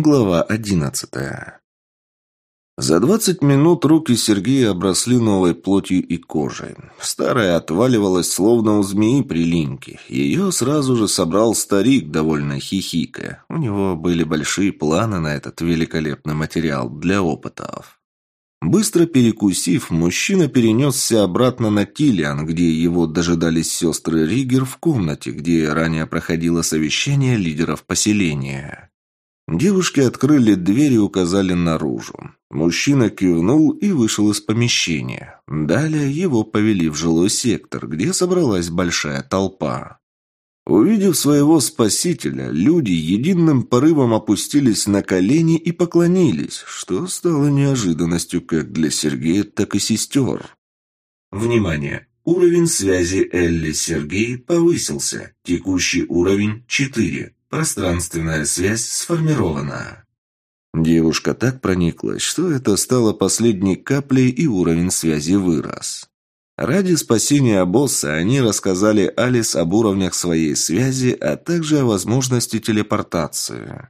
Глава одиннадцатая. За двадцать минут руки Сергея обросли новой плотью и кожей. Старая отваливалась, словно у змеи при линьке. Ее сразу же собрал старик, довольно хихикая. У него были большие планы на этот великолепный материал для опытов. Быстро перекусив, мужчина перенесся обратно на Тилиан, где его дожидались сестры Ригер в комнате, где ранее проходило совещание лидеров поселения. Девушки открыли дверь и указали наружу. Мужчина кивнул и вышел из помещения. Далее его повели в жилой сектор, где собралась большая толпа. Увидев своего спасителя, люди единым порывом опустились на колени и поклонились, что стало неожиданностью как для Сергея, так и сестер. Внимание! Уровень связи Элли-Сергей повысился. Текущий уровень 4. Пространственная связь сформирована. Девушка так прониклась, что это стало последней каплей, и уровень связи вырос. Ради спасения босса они рассказали Алис об уровнях своей связи, а также о возможности телепортации.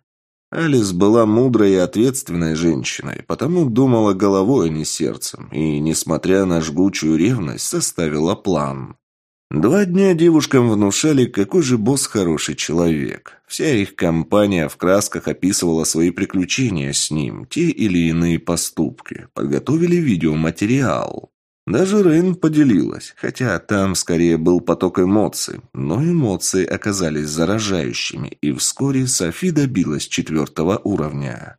Алис была мудрой и ответственной женщиной, потому думала головой, а не сердцем, и, несмотря на жгучую ревность, составила план. Два дня девушкам внушали, какой же босс хороший человек. Вся их компания в красках описывала свои приключения с ним, те или иные поступки. Подготовили видеоматериал. Даже Рейн поделилась, хотя там скорее был поток эмоций, но эмоции оказались заражающими, и вскоре Софи добилась четвертого уровня.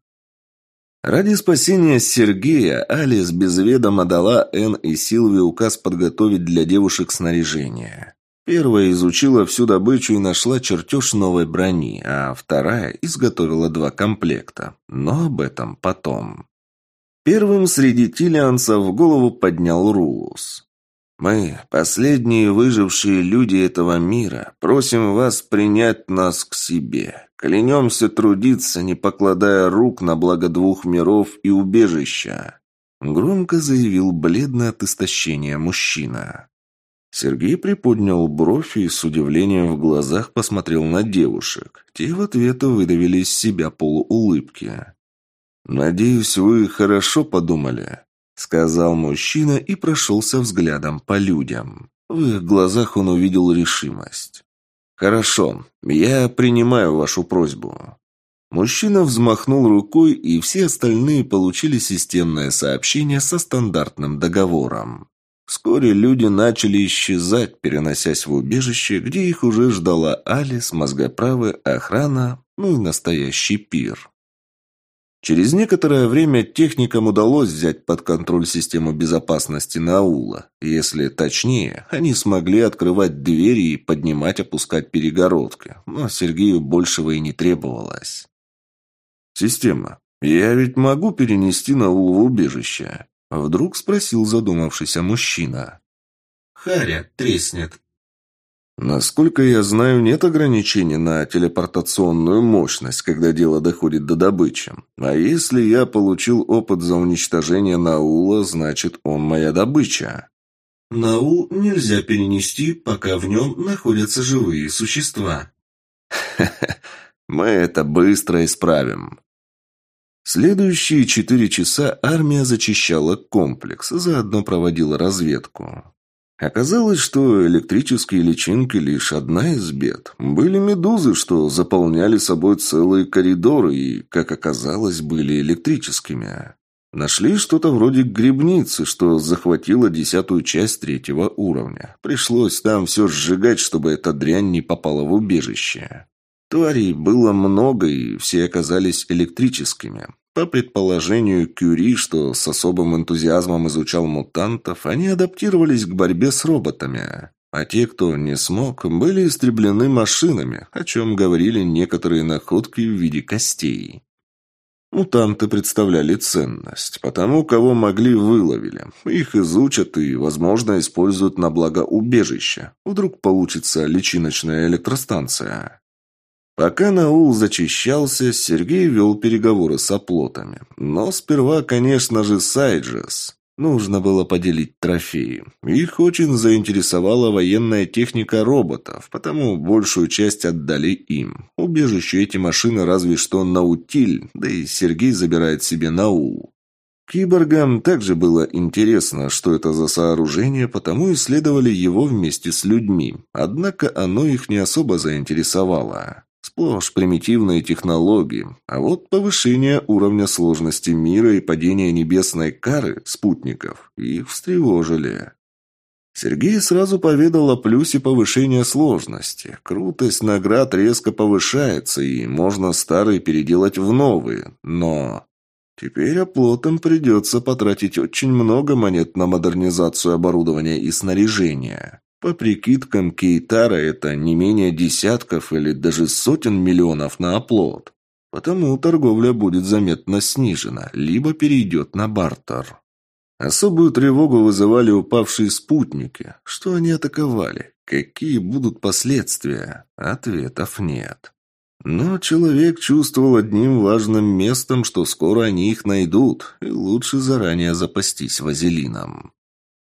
Ради спасения Сергея Алис без ведома дала Энн и Силви указ подготовить для девушек снаряжение. Первая изучила всю добычу и нашла чертеж новой брони, а вторая изготовила два комплекта. Но об этом потом. Первым среди тилианцев голову поднял Рулус. «Мы, последние выжившие люди этого мира, просим вас принять нас к себе. Клянемся трудиться, не покладая рук на благо двух миров и убежища», — громко заявил бледно от истощения мужчина. Сергей приподнял бровь и с удивлением в глазах посмотрел на девушек. Те в ответ выдавили из себя полуулыбки. «Надеюсь, вы хорошо подумали», сказал мужчина и прошелся взглядом по людям. В их глазах он увидел решимость. «Хорошо, я принимаю вашу просьбу». Мужчина взмахнул рукой, и все остальные получили системное сообщение со стандартным договором. Вскоре люди начали исчезать, переносясь в убежище, где их уже ждала Алис, мозгоправы, охрана, ну и настоящий пир. Через некоторое время техникам удалось взять под контроль систему безопасности Наула. Если точнее, они смогли открывать двери и поднимать-опускать перегородки, но Сергею большего и не требовалось. «Система, я ведь могу перенести Наул в убежище?» Вдруг спросил задумавшийся мужчина. «Харя треснет», Насколько я знаю, нет ограничений на телепортационную мощность, когда дело доходит до добычи. А если я получил опыт за уничтожение Наула, значит, он моя добыча. Наул нельзя перенести, пока в нем находятся живые существа. Мы это быстро исправим. Следующие четыре часа армия зачищала комплекс, заодно проводила разведку. Оказалось, что электрические личинки лишь одна из бед. Были медузы, что заполняли собой целые коридоры и, как оказалось, были электрическими. Нашли что-то вроде грибницы, что захватило десятую часть третьего уровня. Пришлось там все сжигать, чтобы эта дрянь не попала в убежище. Тварей было много, и все оказались электрическими. По предположению Кюри, что с особым энтузиазмом изучал мутантов, они адаптировались к борьбе с роботами. А те, кто не смог, были истреблены машинами, о чем говорили некоторые находки в виде костей. Мутанты представляли ценность, потому кого могли выловили. Их изучат и, возможно, используют на благо убежища. Вдруг получится личиночная электростанция. Пока Наул зачищался, Сергей вел переговоры с оплотами. Но сперва, конечно же, Сайджес. Нужно было поделить трофеи. Их очень заинтересовала военная техника роботов, потому большую часть отдали им. Убежище эти машины разве что наутиль, да и Сергей забирает себе наул. Киборгам также было интересно, что это за сооружение, потому исследовали его вместе с людьми. Однако оно их не особо заинтересовало. Сплошь примитивные технологии, а вот повышение уровня сложности мира и падение небесной кары спутников их встревожили. Сергей сразу поведал о плюсе повышения сложности. Крутость наград резко повышается, и можно старые переделать в новые. Но теперь оплотом придется потратить очень много монет на модернизацию оборудования и снаряжения. По прикидкам Кейтара это не менее десятков или даже сотен миллионов на оплот. Потому торговля будет заметно снижена, либо перейдет на бартер. Особую тревогу вызывали упавшие спутники. Что они атаковали? Какие будут последствия? Ответов нет. Но человек чувствовал одним важным местом, что скоро они их найдут, и лучше заранее запастись вазелином.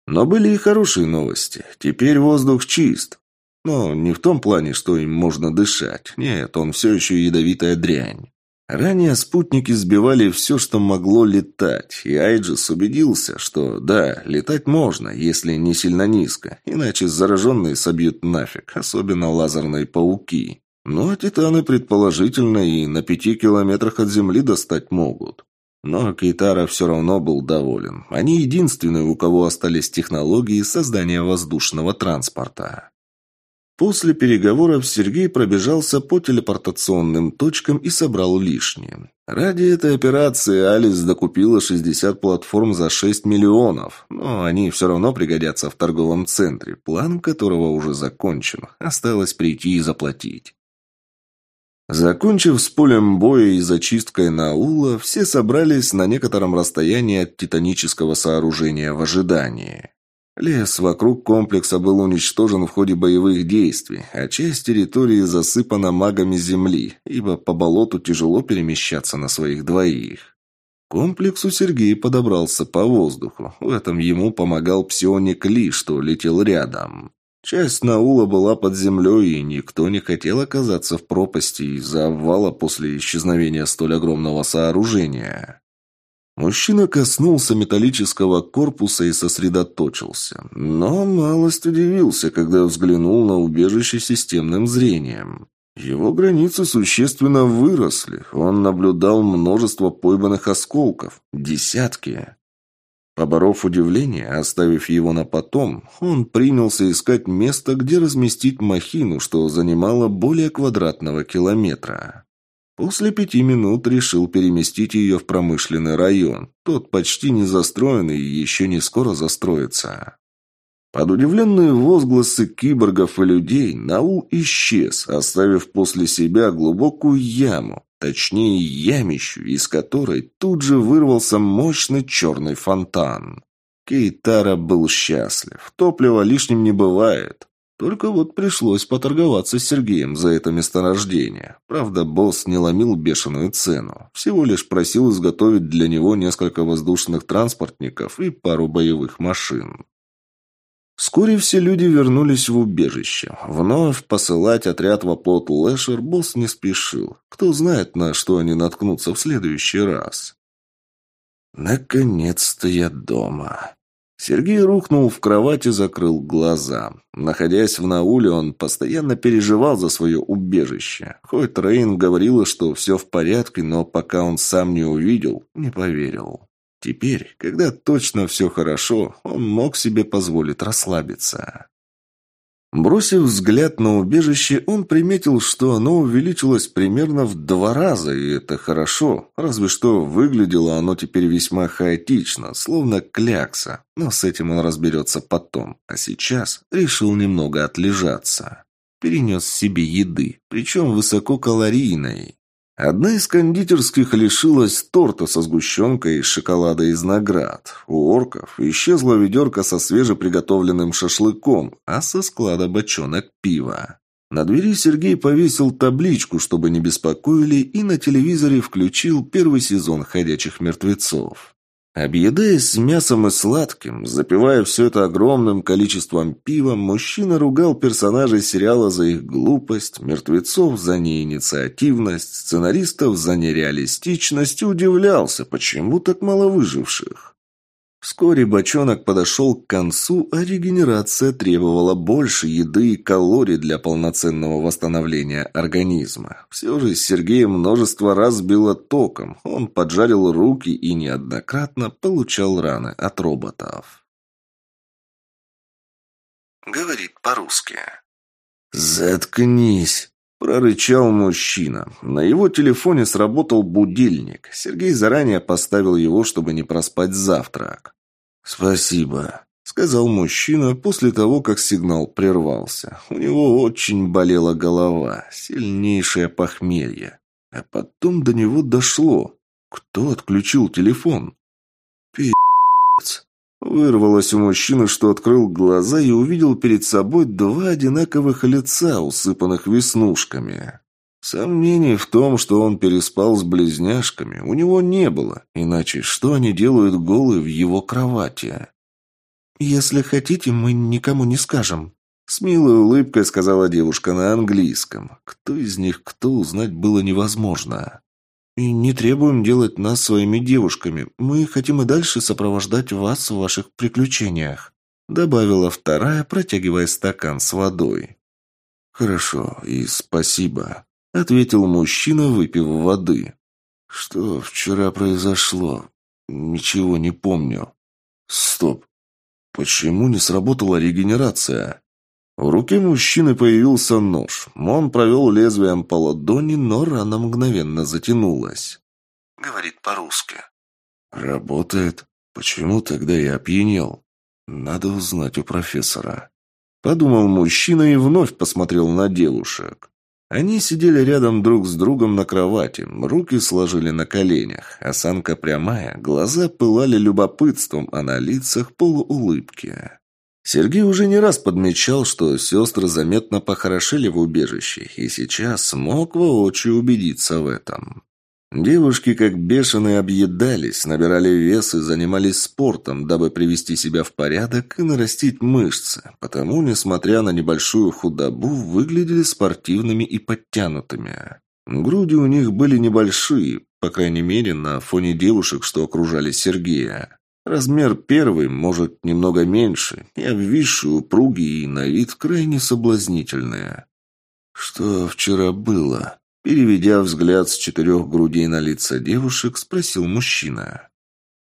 Но были и хорошие новости. Теперь воздух чист. Но не в том плане, что им можно дышать. Нет, он все еще ядовитая дрянь. Ранее спутники сбивали все, что могло летать, и Айджис убедился, что да, летать можно, если не сильно низко, иначе зараженные собьют нафиг, особенно лазерные пауки. Но титаны предположительно и на пяти километрах от Земли достать могут. Но Кейтара все равно был доволен. Они единственные, у кого остались технологии создания воздушного транспорта. После переговоров Сергей пробежался по телепортационным точкам и собрал лишнее. Ради этой операции Алис докупила 60 платформ за 6 миллионов, но они все равно пригодятся в торговом центре, план которого уже закончен. Осталось прийти и заплатить. Закончив с полем боя и зачисткой Наула, все собрались на некотором расстоянии от титанического сооружения в ожидании. Лес вокруг комплекса был уничтожен в ходе боевых действий, а часть территории засыпана магами земли, ибо по болоту тяжело перемещаться на своих двоих. Комплексу Сергей подобрался по воздуху. В этом ему помогал псионик Ли, что летел рядом. Часть Наула была под землей, и никто не хотел оказаться в пропасти из-за обвала после исчезновения столь огромного сооружения. Мужчина коснулся металлического корпуса и сосредоточился, но малость удивился, когда взглянул на убежище системным зрением. Его границы существенно выросли, он наблюдал множество пойманных осколков, десятки. Поборов удивление, оставив его на потом, он принялся искать место, где разместить махину, что занимало более квадратного километра. После пяти минут решил переместить ее в промышленный район. Тот почти не застроен и еще не скоро застроится. Под удивленные возгласы киборгов и людей Наул исчез, оставив после себя глубокую яму, точнее ямищу, из которой тут же вырвался мощный черный фонтан. Кейтара был счастлив. Топлива лишним не бывает. Только вот пришлось поторговаться с Сергеем за это месторождение. Правда, босс не ломил бешеную цену. Всего лишь просил изготовить для него несколько воздушных транспортников и пару боевых машин. Вскоре все люди вернулись в убежище. Вновь посылать отряд в оплот Лэшер босс не спешил. Кто знает, на что они наткнутся в следующий раз. Наконец-то я дома. Сергей рухнул в кровать и закрыл глаза. Находясь в Науле, он постоянно переживал за свое убежище. Хоть Рейн говорила, что все в порядке, но пока он сам не увидел, не поверил. Теперь, когда точно все хорошо, он мог себе позволить расслабиться. Бросив взгляд на убежище, он приметил, что оно увеличилось примерно в два раза, и это хорошо, разве что выглядело оно теперь весьма хаотично, словно клякса, но с этим он разберется потом, а сейчас решил немного отлежаться. Перенес себе еды, причем высококалорийной. Одна из кондитерских лишилась торта со сгущенкой и шоколада из наград. У орков исчезла ведерко со свежеприготовленным шашлыком, а со склада бочонок пива. На двери Сергей повесил табличку, чтобы не беспокоили, и на телевизоре включил первый сезон «Ходячих мертвецов». Объедаясь с мясом и сладким, запивая все это огромным количеством пива, мужчина ругал персонажей сериала за их глупость, мертвецов за неинициативность, сценаристов за нереалистичность и удивлялся, почему так мало выживших. Вскоре бочонок подошел к концу, а регенерация требовала больше еды и калорий для полноценного восстановления организма. Все же Сергея множество раз било током, он поджарил руки и неоднократно получал раны от роботов. Говорит по-русски. «Заткнись!» – прорычал мужчина. На его телефоне сработал будильник. Сергей заранее поставил его, чтобы не проспать завтрак. «Спасибо», — сказал мужчина после того, как сигнал прервался. У него очень болела голова, сильнейшее похмелье. А потом до него дошло. Кто отключил телефон? «Пи***ц!» Вырвалось у мужчины, что открыл глаза и увидел перед собой два одинаковых лица, усыпанных веснушками. Сомнений в том, что он переспал с близняшками, у него не было, иначе что они делают голые в его кровати? «Если хотите, мы никому не скажем», — с милой улыбкой сказала девушка на английском. Кто из них кто узнать было невозможно. «И не требуем делать нас своими девушками. Мы хотим и дальше сопровождать вас в ваших приключениях», — добавила вторая, протягивая стакан с водой. «Хорошо, и спасибо», ответил мужчина, выпив воды. Что вчера произошло? Ничего не помню. Стоп. Почему не сработала регенерация? В руке мужчины появился нож. Он провел лезвием по ладони, но рана мгновенно затянулась. Говорит по-русски. Работает. Почему тогда я опьянел? Надо узнать у профессора. Подумал мужчина и вновь посмотрел на девушек. Они сидели рядом друг с другом на кровати, руки сложили на коленях, осанка прямая, глаза пылали любопытством, а на лицах полуулыбки. Сергей уже не раз подмечал, что сестры заметно похорошели в убежище, и сейчас смог воочию убедиться в этом. Девушки как бешеные объедались, набирали вес и занимались спортом, дабы привести себя в порядок и нарастить мышцы, потому, несмотря на небольшую худобу, выглядели спортивными и подтянутыми. Груди у них были небольшие, по крайней мере, на фоне девушек, что окружали Сергея. Размер первый, может, немного меньше, и обвисшие, упругие и на вид крайне соблазнительные. «Что вчера было?» Переведя взгляд с четырех грудей на лица девушек, спросил мужчина.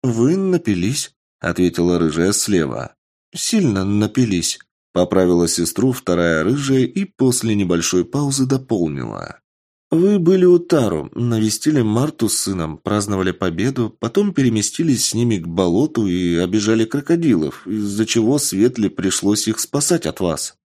«Вы напились?» — ответила рыжая слева. «Сильно напились», — поправила сестру вторая рыжая и после небольшой паузы дополнила. «Вы были у Тару, навестили Марту с сыном, праздновали победу, потом переместились с ними к болоту и обижали крокодилов, из-за чего Светле пришлось их спасать от вас».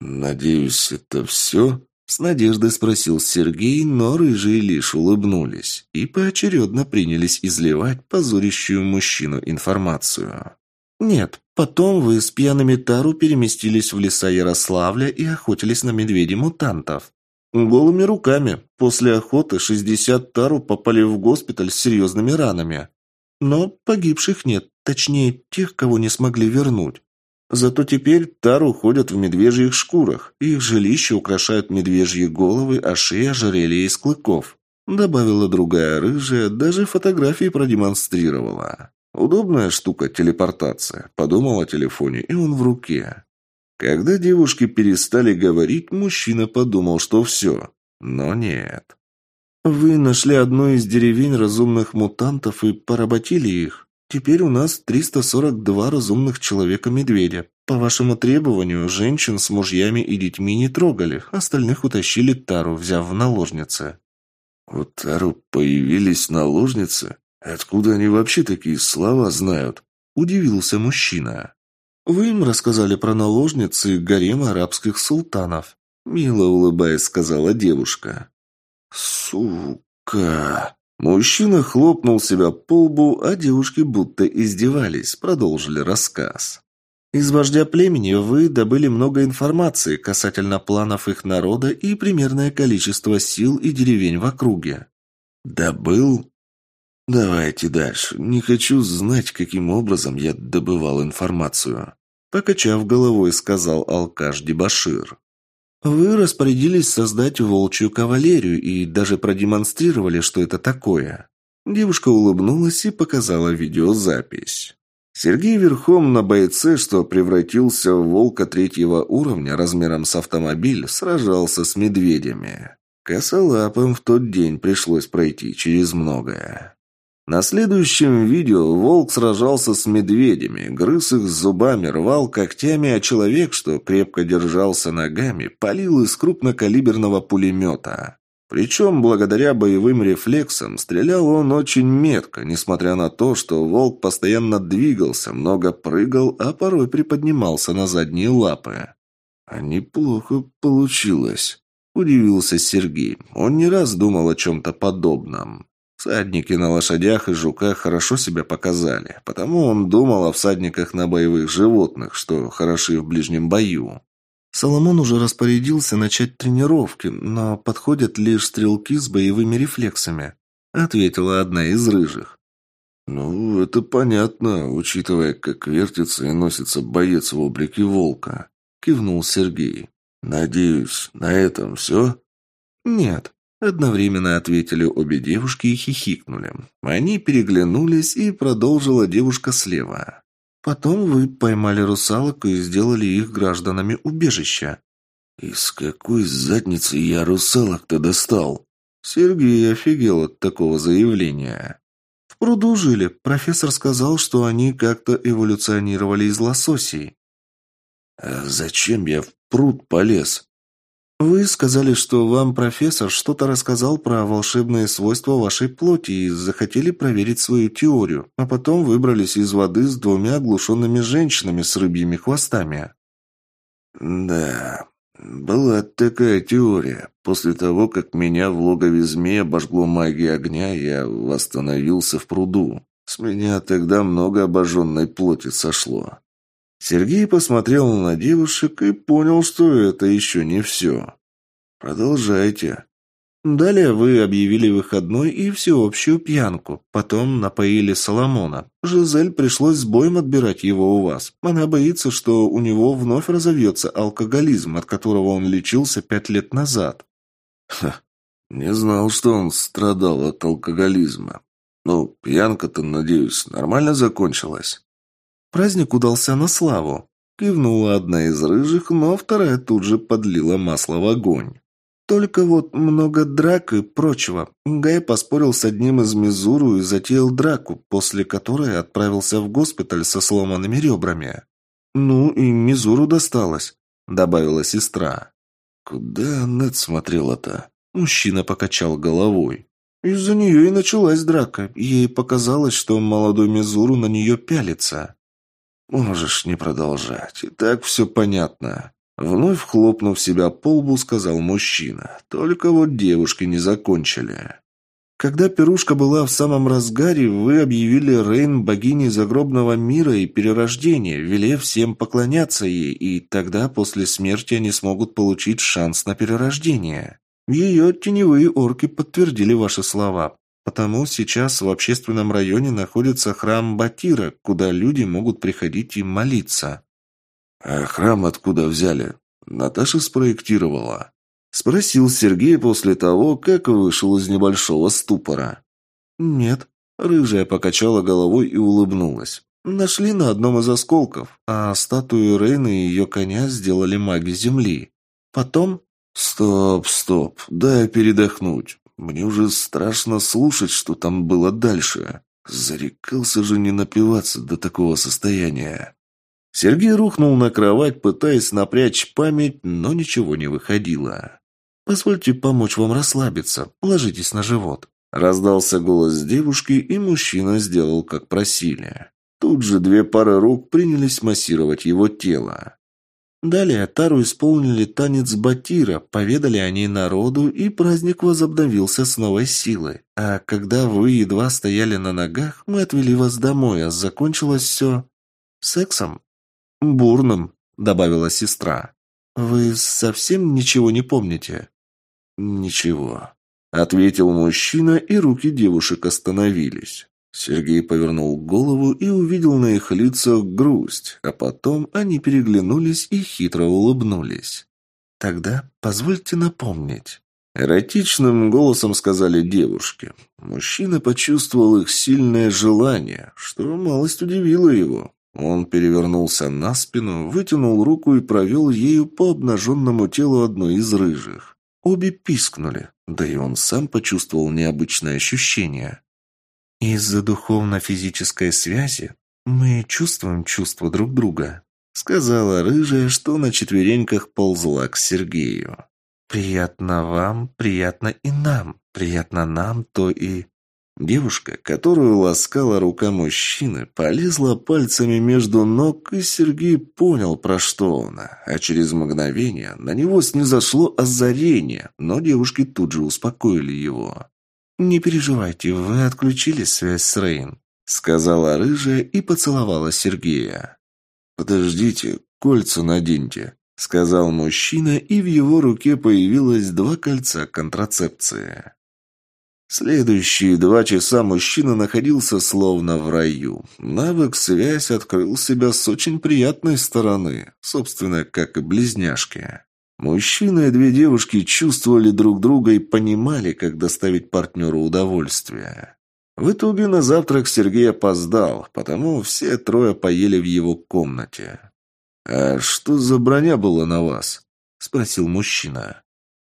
«Надеюсь, это все?» С надеждой спросил Сергей, но рыжие лишь улыбнулись и поочередно принялись изливать позорящую мужчину информацию. «Нет, потом вы с пьяными Тару переместились в леса Ярославля и охотились на медведей-мутантов. Голыми руками. После охоты 60 Тару попали в госпиталь с серьезными ранами. Но погибших нет, точнее, тех, кого не смогли вернуть. Зато теперь тару ходят в медвежьих шкурах. Их жилища украшают медвежьи головы, а шея ожерелья из клыков. Добавила другая рыжая, даже фотографии продемонстрировала. Удобная штука телепортация. Подумал о телефоне, и он в руке. Когда девушки перестали говорить, мужчина подумал, что все. Но нет. «Вы нашли одну из деревень разумных мутантов и поработили их?» Теперь у нас 342 разумных человека-медведя. По вашему требованию, женщин с мужьями и детьми не трогали, остальных утащили Тару, взяв в наложницы». «У Тару появились наложницы? Откуда они вообще такие слова знают?» – удивился мужчина. «Вы им рассказали про наложницы гарем арабских султанов», – мило улыбаясь сказала девушка. «Сука!» Мужчина хлопнул себя по лбу, а девушки будто издевались, продолжили рассказ. Из вождя племени вы добыли много информации касательно планов их народа и примерное количество сил и деревень в округе. Добыл? «Давайте дальше. Не хочу знать, каким образом я добывал информацию», – покачав головой, сказал алкаш Дебашир. «Вы распорядились создать волчью кавалерию и даже продемонстрировали, что это такое». Девушка улыбнулась и показала видеозапись. Сергей верхом на бойце, что превратился в волка третьего уровня размером с автомобиль, сражался с медведями. Косолапым в тот день пришлось пройти через многое. На следующем видео волк сражался с медведями, грыз их зубами, рвал когтями, а человек, что крепко держался ногами, палил из крупнокалиберного пулемета. Причем, благодаря боевым рефлексам, стрелял он очень метко, несмотря на то, что волк постоянно двигался, много прыгал, а порой приподнимался на задние лапы. «А неплохо получилось», – удивился Сергей. Он не раз думал о чем-то подобном. Всадники на лошадях и жуках хорошо себя показали, потому он думал о всадниках на боевых животных, что хороши в ближнем бою. Соломон уже распорядился начать тренировки, но подходят лишь стрелки с боевыми рефлексами, ответила одна из рыжих. «Ну, это понятно, учитывая, как вертится и носится боец в облике волка», — кивнул Сергей. «Надеюсь, на этом все?» «Нет», Одновременно ответили обе девушки и хихикнули. Они переглянулись, и продолжила девушка слева. «Потом вы поймали русалок и сделали их гражданами убежища». «Из какой задницы я русалок-то достал?» Сергей офигел от такого заявления. «В пруду жили. Профессор сказал, что они как-то эволюционировали из лососей». «А зачем я в пруд полез?» «Вы сказали, что вам профессор что-то рассказал про волшебные свойства вашей плоти и захотели проверить свою теорию, а потом выбрались из воды с двумя оглушенными женщинами с рыбьими хвостами». «Да, была такая теория. После того, как меня в логове змея обожгло магией огня, я восстановился в пруду. С меня тогда много обожженной плоти сошло. Сергей посмотрел на девушек и понял, что это еще не все. «Продолжайте». Далее вы объявили выходной и всеобщую пьянку. Потом напоили Соломона. Жизель пришлось с боем отбирать его у вас. Она боится, что у него вновь разовьется алкоголизм, от которого он лечился пять лет назад. Ха, не знал, что он страдал от алкоголизма. Ну, пьянка-то, надеюсь, нормально закончилась. Праздник удался на славу. Кивнула одна из рыжих, но вторая тут же подлила масло в огонь. Только вот много драк и прочего. Гай поспорил с одним из Мизуру и затеял драку, после которой отправился в госпиталь со сломанными ребрами. «Ну и Мизуру досталось», — добавила сестра. «Куда Нет смотрела-то?» Мужчина покачал головой. Из-за нее и началась драка. Ей показалось, что молодой Мизуру на нее пялится. «Можешь не продолжать. И так все понятно». Вновь хлопнув себя по лбу, сказал мужчина. «Только вот девушки не закончили». Когда пирушка была в самом разгаре, вы объявили Рейн богиней загробного мира и перерождения, велев всем поклоняться ей, и тогда после смерти они смогут получить шанс на перерождение. Ее теневые орки подтвердили ваши слова. Потому сейчас в общественном районе находится храм Батира, куда люди могут приходить и молиться. «А храм откуда взяли? Наташа спроектировала?» Спросил Сергей после того, как вышел из небольшого ступора. «Нет». Рыжая покачала головой и улыбнулась. «Нашли на одном из осколков, а статую Рейны и ее коня сделали маги Земли. Потом...» «Стоп, стоп, дай передохнуть. Мне уже страшно слушать, что там было дальше. Зарекался же не напиваться до такого состояния». Сергей рухнул на кровать, пытаясь напрячь память, но ничего не выходило. «Позвольте помочь вам расслабиться. Ложитесь на живот». Раздался голос девушки, и мужчина сделал, как просили. Тут же две пары рук принялись массировать его тело. Далее Тару исполнили танец Батира, поведали о ней народу, и праздник возобновился с новой силой. А когда вы едва стояли на ногах, мы отвели вас домой, а закончилось все сексом. «Бурным», — добавила сестра. «Вы совсем ничего не помните?» «Ничего», — ответил мужчина, и руки девушек остановились. Сергей повернул голову и увидел их лицах грусть, а потом они переглянулись и хитро улыбнулись. «Тогда позвольте напомнить». Эротичным голосом сказали девушки. Мужчина почувствовал их сильное желание, что малость удивило его. Он перевернулся на спину, вытянул руку и провел ею по обнаженному телу одной из рыжих. Обе пискнули, да и он сам почувствовал необычное ощущение. «Из-за духовно-физической связи мы чувствуем чувства друг друга», сказала рыжая, что на четвереньках ползла к Сергею. «Приятно вам, приятно и нам. Приятно нам, то и...» Девушка, которую ласкала рука мужчины, полезла пальцами между ног, и Сергей понял, про что она. А через мгновение на него снизошло озарение, но девушки тут же успокоили его. «Не переживайте, вы отключили связь с Рейн», — сказала рыжая и поцеловала Сергея. «Подождите, кольца наденьте», — сказал мужчина, и в его руке появилось два кольца контрацепции. Следующие два часа мужчина находился словно в раю. Навык связь открыл себя с очень приятной стороны, собственно, как и близняшки. Мужчина и две девушки чувствовали друг друга и понимали, как доставить партнеру удовольствие. В итоге на завтрак Сергей опоздал, потому все трое поели в его комнате. «А что за броня была на вас?» – спросил мужчина.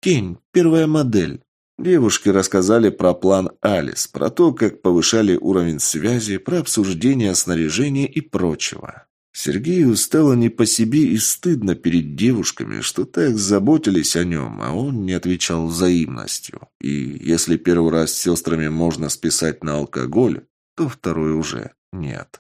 «Тень, первая модель. Девушки рассказали про план Алис, про то, как повышали уровень связи, про обсуждение снаряжения и прочего. Сергею стало не по себе и стыдно перед девушками, что так заботились о нем, а он не отвечал взаимностью. И если первый раз с сестрами можно списать на алкоголь, то второй уже нет.